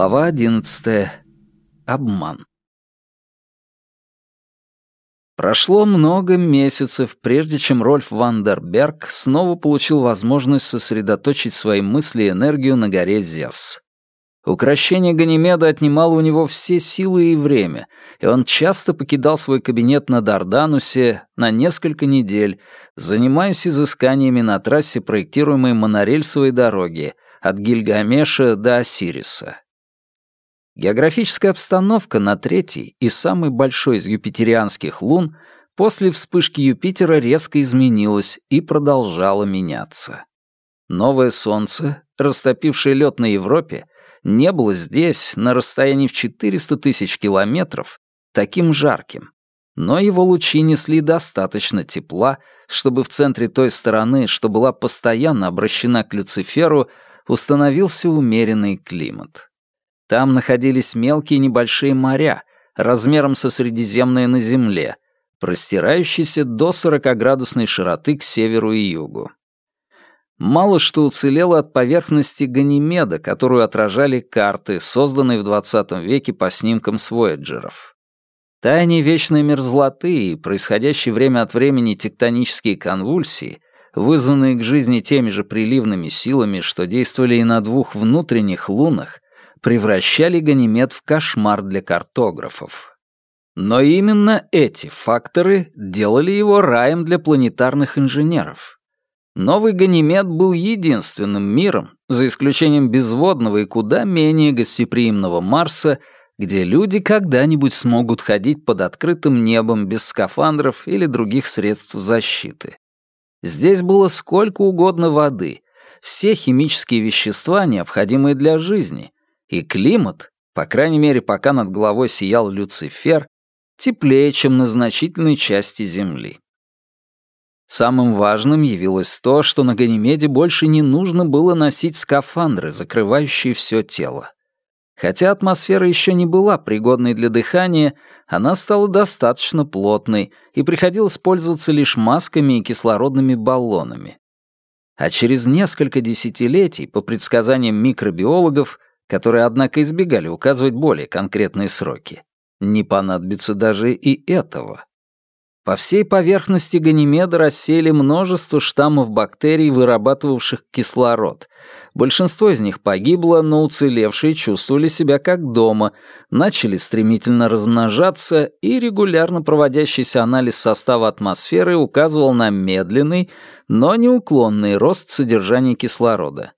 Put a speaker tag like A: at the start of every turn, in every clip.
A: Глава одиннадцатая. Обман. Прошло много месяцев, прежде чем Рольф Вандерберг снова получил возможность сосредоточить свои мысли и энергию на горе Зевс. Укращение Ганимеда отнимало у него все силы и время, и он часто покидал свой кабинет на Дарданусе на несколько недель, занимаясь изысканиями на трассе проектируемой монорельсовой дороги от Гильгамеша до Осириса. Географическая обстановка на третьей и самой большой из юпитерианских лун после вспышки Юпитера резко изменилась и продолжала меняться. Новое Солнце, растопившее лед на Европе, не было здесь, на расстоянии в 400 тысяч километров, таким жарким. Но его лучи несли достаточно тепла, чтобы в центре той стороны, что была постоянно обращена к Люциферу, установился умеренный климат. Там находились мелкие небольшие моря, размером со Средиземное на Земле, простирающиеся до 40-градусной широты к северу и югу. Мало что уцелело от поверхности Ганимеда, которую отражали карты, созданные в 20 веке по снимкам с Вояджеров. Таяние вечной мерзлоты и происходящие время от времени тектонические конвульсии, вызванные к жизни теми же приливными силами, что действовали и на двух внутренних лунах, превращали Ганимед в кошмар для картографов. Но именно эти факторы делали его раем для планетарных инженеров. Новый Ганимед был единственным миром, за исключением безводного и куда менее гостеприимного Марса, где люди когда-нибудь смогут ходить под открытым небом без скафандров или других средств защиты. Здесь было сколько угодно воды, все химические вещества, необходимые для жизни, и климат, по крайней мере, пока над головой сиял Люцифер, теплее, чем на значительной части Земли. Самым важным явилось то, что на Ганимеде больше не нужно было носить скафандры, закрывающие все тело. Хотя атмосфера еще не была пригодной для дыхания, она стала достаточно плотной, и приходилось пользоваться лишь масками и кислородными баллонами. А через несколько десятилетий, по предсказаниям микробиологов, которые, однако, избегали указывать более конкретные сроки. Не понадобится даже и этого. По всей поверхности Ганимеда рассеяли множество штаммов бактерий, вырабатывавших кислород. Большинство из них погибло, но уцелевшие чувствовали себя как дома, начали стремительно размножаться, и регулярно проводящийся анализ состава атмосферы указывал на медленный, но неуклонный рост содержания кислорода.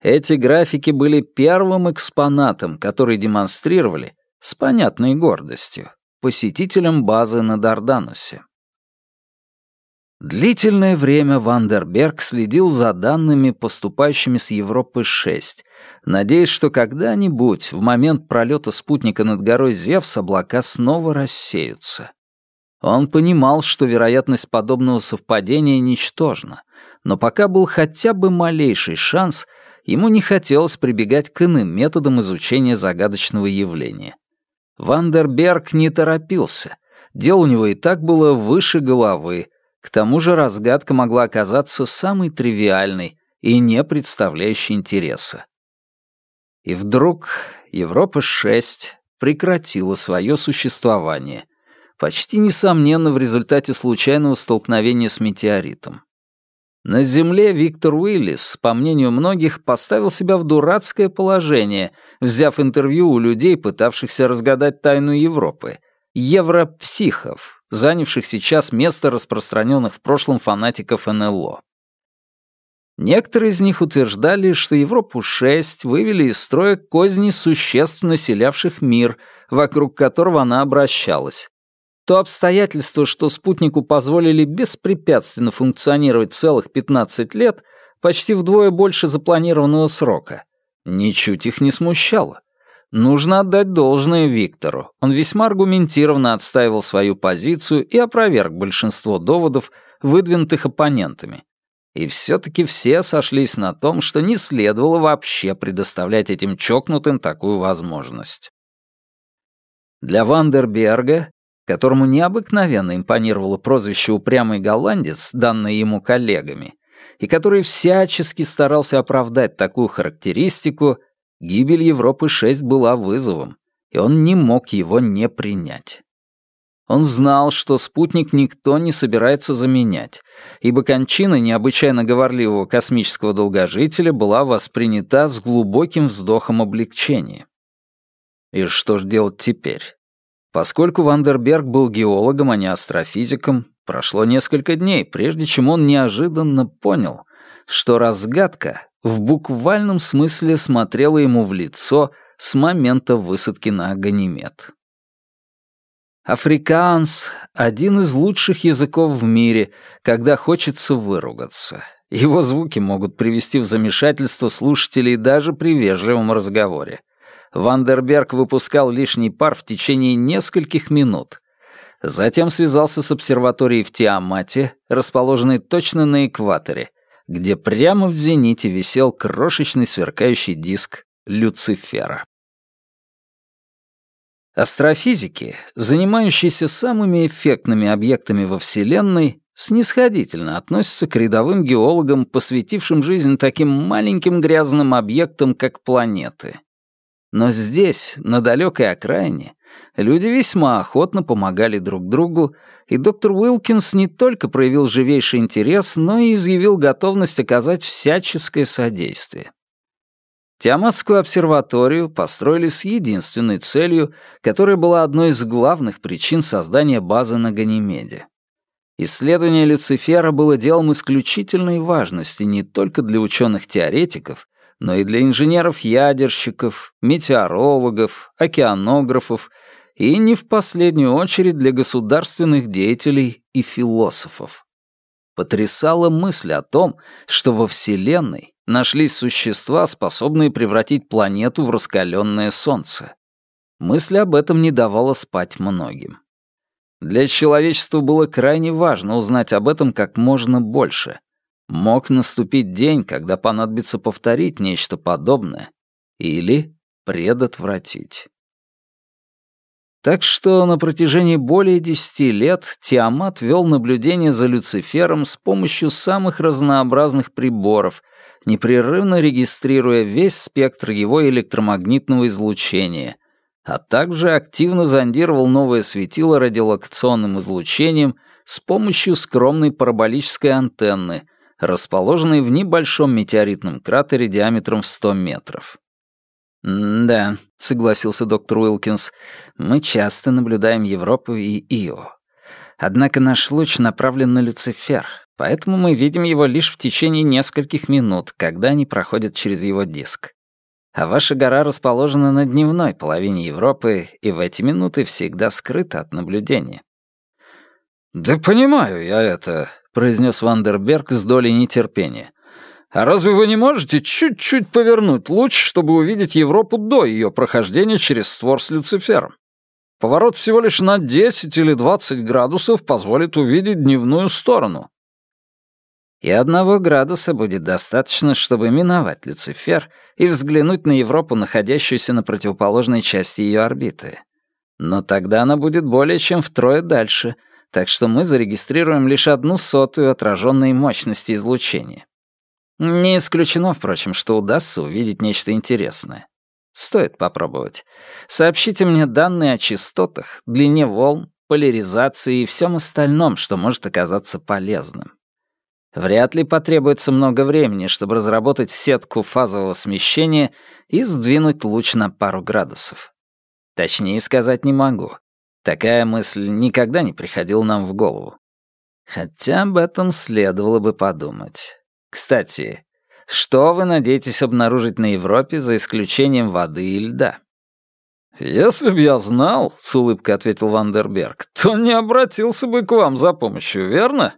A: Эти графики были первым экспонатом, который демонстрировали, с понятной гордостью, посетителям базы на Дарданусе. Длительное время Вандерберг следил за данными, поступающими с Европы-6, надеясь, что когда-нибудь, в момент пролета спутника над горой Зевс, облака снова рассеются. Он понимал, что вероятность подобного совпадения ничтожна, но пока был хотя бы малейший шанс — ему не хотелось прибегать к иным методам изучения загадочного явления. Вандерберг не торопился. Дело у него и так было выше головы. К тому же разгадка могла оказаться самой тривиальной и не представляющей интереса. И вдруг Европа-6 прекратила свое существование, почти несомненно в результате случайного столкновения с метеоритом. На Земле Виктор Уиллис, по мнению многих, поставил себя в дурацкое положение, взяв интервью у людей, пытавшихся разгадать тайну Европы, европсихов, занявших сейчас место распространенных в прошлом фанатиков НЛО. Некоторые из них утверждали, что Европу-6 вывели из строя козни существ, населявших мир, вокруг которого она обращалась, то обстоятельство, что спутнику позволили беспрепятственно функционировать целых 15 лет, почти вдвое больше запланированного срока, ничуть их не смущало. Нужно отдать должное Виктору. Он весьма аргументированно отстаивал свою позицию и опроверг большинство доводов, выдвинутых оппонентами. И все-таки все сошлись на том, что не следовало вообще предоставлять этим чокнутым такую возможность. Для Вандерберга которому необыкновенно импонировало прозвище «упрямый голландец», данное ему коллегами, и который всячески старался оправдать такую характеристику, Гибель Европы-6 была вызовом, и он не мог его не принять. Он знал, что спутник никто не собирается заменять, ибо кончина необычайно говорливого космического долгожителя была воспринята с глубоким вздохом облегчения. И что ж делать теперь? Поскольку Вандерберг был геологом, а не астрофизиком, прошло несколько дней, прежде чем он неожиданно понял, что разгадка в буквальном смысле смотрела ему в лицо с момента высадки на Ганимед. Африкаанс — один из лучших языков в мире, когда хочется выругаться. Его звуки могут привести в замешательство слушателей даже при вежливом разговоре. Вандерберг выпускал лишний пар в течение нескольких минут. Затем связался с обсерваторией в Тиамате, расположенной точно на экваторе, где прямо в зените висел крошечный сверкающий диск Люцифера. Астрофизики, занимающиеся самыми эффектными объектами во Вселенной, снисходительно относятся к рядовым геологам, посвятившим жизнь таким маленьким грязным объектам, как планеты. Но здесь, на далекой окраине, люди весьма охотно помогали друг другу, и доктор Уилкинс не только проявил живейший интерес, но и изъявил готовность оказать всяческое содействие. Тиаматскую обсерваторию построили с единственной целью, которая была одной из главных причин создания базы на Ганимеде. Исследование Люцифера было делом исключительной важности не только для ученых-теоретиков, но и для инженеров-ядерщиков, метеорологов, океанографов и не в последнюю очередь для государственных деятелей и философов. Потрясала мысль о том, что во Вселенной нашлись существа, способные превратить планету в раскаленное солнце. Мысль об этом не давала спать многим. Для человечества было крайне важно узнать об этом как можно больше. Мог наступить день, когда понадобится повторить нечто подобное или предотвратить. Так что на протяжении более десяти лет Тиамат вел наблюдение за Люцифером с помощью самых разнообразных приборов, непрерывно регистрируя весь спектр его электромагнитного излучения, а также активно зондировал новое светило радиолокационным излучением с помощью скромной параболической антенны, расположенной в небольшом метеоритном кратере диаметром в 100 метров. «Да», — согласился доктор Уилкинс, — «мы часто наблюдаем Европу и Ио. Однако наш луч направлен на Люцифер, поэтому мы видим его лишь в течение нескольких минут, когда они проходят через его диск. А ваша гора расположена на дневной половине Европы и в эти минуты всегда скрыта от наблюдения. «Да понимаю я это», — произнес Вандерберг с долей нетерпения. «А разве вы не можете чуть-чуть повернуть луч, чтобы увидеть Европу до ее прохождения через створ с Люцифером? Поворот всего лишь на 10 или 20 градусов позволит увидеть дневную сторону. И одного градуса будет достаточно, чтобы миновать Люцифер и взглянуть на Европу, находящуюся на противоположной части ее орбиты. Но тогда она будет более чем втрое дальше, так что мы зарегистрируем лишь одну сотую отраженной мощности излучения. Не исключено, впрочем, что удастся увидеть нечто интересное. Стоит попробовать. Сообщите мне данные о частотах, длине волн, поляризации и всем остальном, что может оказаться полезным. Вряд ли потребуется много времени, чтобы разработать сетку фазового смещения и сдвинуть луч на пару градусов. Точнее сказать не могу. Такая мысль никогда не приходила нам в голову. Хотя об этом следовало бы подумать. Кстати, что вы надеетесь обнаружить на Европе за исключением воды и льда? «Если б я знал», — с улыбкой ответил Вандерберг, «то не обратился бы к вам за помощью, верно?»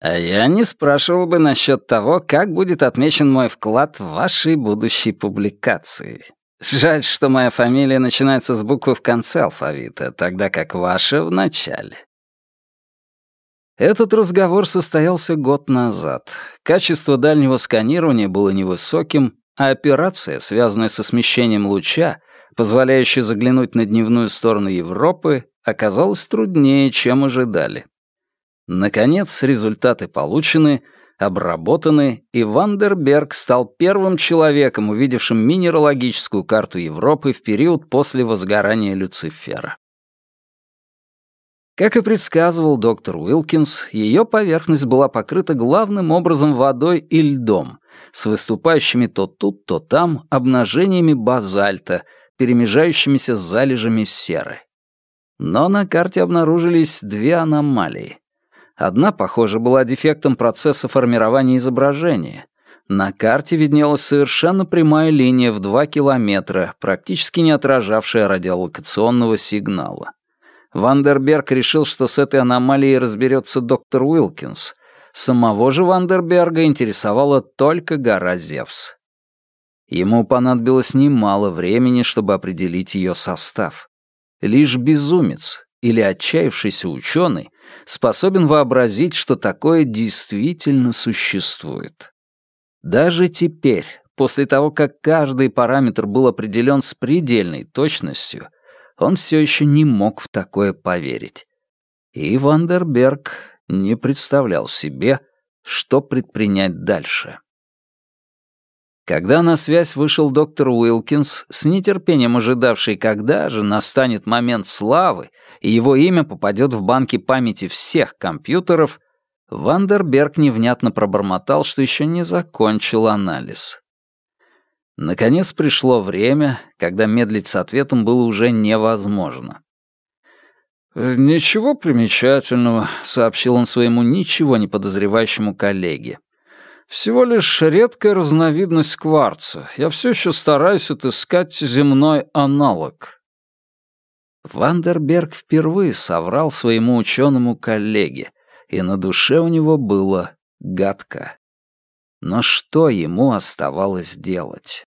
A: А я не спрашивал бы насчет того, как будет отмечен мой вклад в вашей будущей публикации. Жаль, что моя фамилия начинается с буквы в конце алфавита, тогда как ваша — в начале. Этот разговор состоялся год назад. Качество дальнего сканирования было невысоким, а операция, связанная со смещением луча, позволяющая заглянуть на дневную сторону Европы, оказалась труднее, чем ожидали. Наконец, результаты получены, обработаны, и Вандерберг стал первым человеком, увидевшим минералогическую карту Европы в период после возгорания Люцифера. Как и предсказывал доктор Уилкинс, ее поверхность была покрыта главным образом водой и льдом, с выступающими то тут, то там обнажениями базальта, перемежающимися залежами серы. Но на карте обнаружились две аномалии. Одна, похоже, была дефектом процесса формирования изображения. На карте виднелась совершенно прямая линия в 2 километра, практически не отражавшая радиолокационного сигнала. Вандерберг решил, что с этой аномалией разберется доктор Уилкинс. Самого же Вандерберга интересовала только гора Зевс. Ему понадобилось немало времени, чтобы определить ее состав. Лишь безумец или отчаявшийся ученый способен вообразить, что такое действительно существует. Даже теперь, после того, как каждый параметр был определен с предельной точностью, он все еще не мог в такое поверить. И Вандерберг не представлял себе, что предпринять дальше. Когда на связь вышел доктор Уилкинс, с нетерпением ожидавший, когда же настанет момент славы, и его имя попадет в банки памяти всех компьютеров, Вандерберг невнятно пробормотал, что еще не закончил анализ. Наконец пришло время, когда медлить с ответом было уже невозможно. «Ничего примечательного», — сообщил он своему ничего не подозревающему коллеге. Всего лишь редкая разновидность кварца. Я все еще стараюсь отыскать земной аналог. Вандерберг впервые соврал своему ученому коллеге, и на душе у него было гадко. Но что ему оставалось делать?